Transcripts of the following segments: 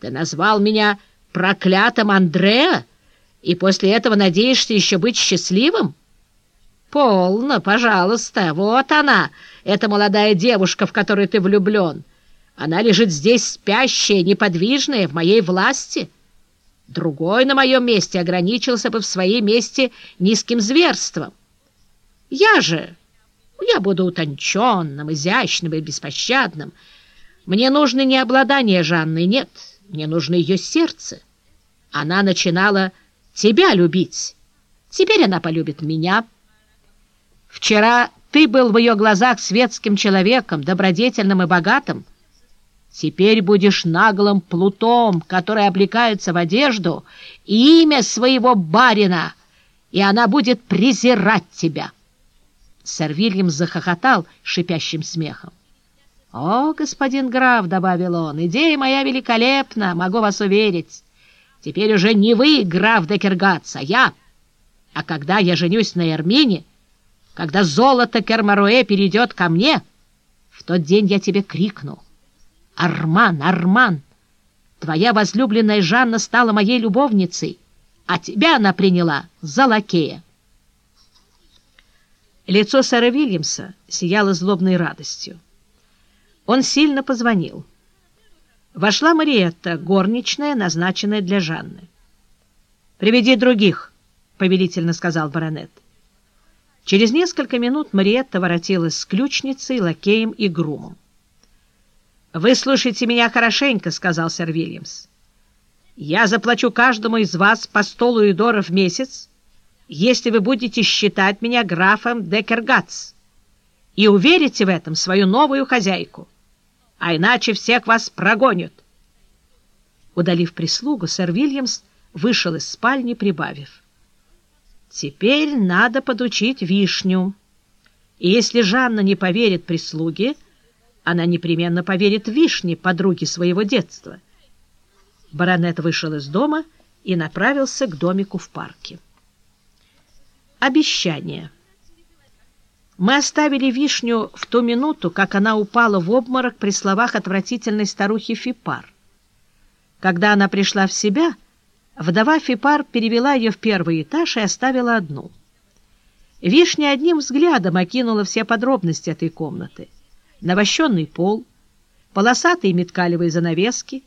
Ты назвал меня проклятым Андреа, и после этого надеешься еще быть счастливым? Полно, пожалуйста, вот она, эта молодая девушка, в которую ты влюблен. Она лежит здесь спящая, неподвижная, в моей власти. Другой на моем месте ограничился бы в своей месте низким зверством. Я же, я буду утонченным, изящным и беспощадным. Мне нужно не обладание Жанной, нет, мне нужно ее сердце. Она начинала тебя любить. Теперь она полюбит меня. Вчера ты был в ее глазах светским человеком, добродетельным и богатым. Теперь будешь наглым плутом, который облекается в одежду и имя своего барина, и она будет презирать тебя. Сэр Вильям захохотал шипящим смехом. — О, господин граф, — добавил он, — идея моя великолепна, могу вас уверить. Теперь уже не вы, граф Декергац, а я. А когда я женюсь на Эрмине, когда золото Кермаруэ перейдет ко мне, в тот день я тебе крикну. «Арман, Арман, твоя возлюбленная Жанна стала моей любовницей, а тебя она приняла за лакея». Лицо сэра Вильямса сияло злобной радостью. Он сильно позвонил. Вошла Мариетта, горничная, назначенная для Жанны. «Приведи других», — повелительно сказал баронет. Через несколько минут Мариетта воротилась с ключницей, лакеем и грумом. «Выслушайте меня хорошенько», — сказал сэр Вильямс. «Я заплачу каждому из вас по столу и в месяц, если вы будете считать меня графом Декергац и уверите в этом свою новую хозяйку, а иначе всех вас прогонят». Удалив прислугу, сэр Вильямс вышел из спальни, прибавив. «Теперь надо подучить вишню, и если Жанна не поверит прислуге, она непременно поверит вишне, подруге своего детства». Баронет вышел из дома и направился к домику в парке. Обещание. Мы оставили вишню в ту минуту, как она упала в обморок при словах отвратительной старухи Фипар. Когда она пришла в себя, вдова Фипар перевела ее в первый этаж и оставила одну. Вишня одним взглядом окинула все подробности этой комнаты. Навощенный пол, полосатые меткалевые занавески,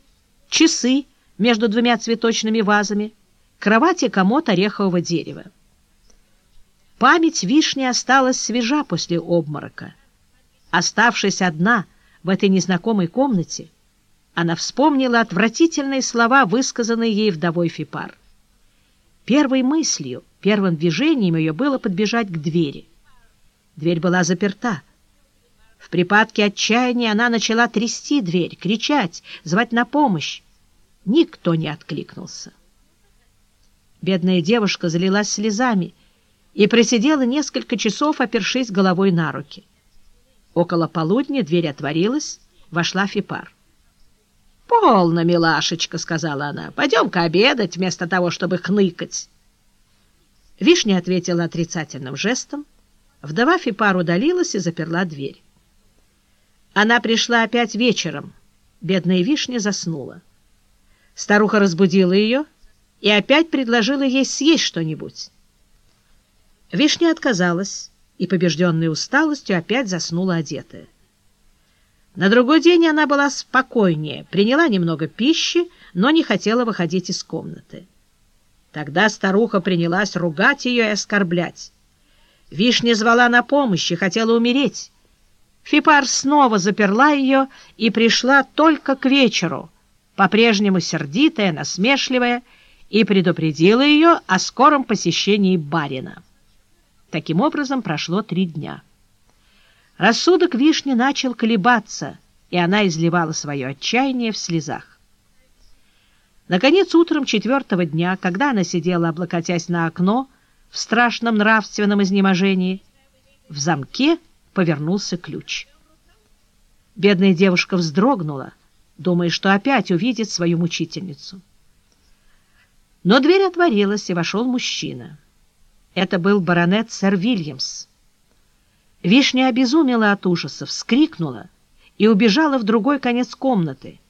часы между двумя цветочными вазами, кровать и комод орехового дерева. Память вишни осталась свежа после обморока. Оставшись одна в этой незнакомой комнате, она вспомнила отвратительные слова, высказанные ей вдовой Фипар. Первой мыслью, первым движением ее было подбежать к двери. Дверь была заперта. В припадке отчаяния она начала трясти дверь, кричать, звать на помощь. Никто не откликнулся. Бедная девушка залилась слезами и просидела несколько часов, опершись головой на руки. Около полудня дверь отворилась, вошла Фипар. — Полно, милашечка, — сказала она, — пойдем-ка обедать вместо того, чтобы хныкать. Вишня ответила отрицательным жестом. Вдова Фипар удалилась и заперла дверь. Она пришла опять вечером. Бедная Вишня заснула. Старуха разбудила ее и опять предложила ей съесть что-нибудь. Вишня отказалась и, побежденная усталостью, опять заснула одетая. На другой день она была спокойнее, приняла немного пищи, но не хотела выходить из комнаты. Тогда старуха принялась ругать ее и оскорблять. Вишня звала на помощь и хотела умереть. Фипар снова заперла ее и пришла только к вечеру, по-прежнему сердитая, насмешливая, и предупредила ее о скором посещении барина. Таким образом, прошло три дня. Рассудок вишни начал колебаться, и она изливала свое отчаяние в слезах. Наконец, утром четвертого дня, когда она сидела, облокотясь на окно, в страшном нравственном изнеможении, в замке повернулся ключ. Бедная девушка вздрогнула, думая, что опять увидит свою мучительницу. Но дверь отворилась, и вошел мужчина. Это был баронет сэр Вильямс. Вишня обезумела от ужаса, вскрикнула и убежала в другой конец комнаты,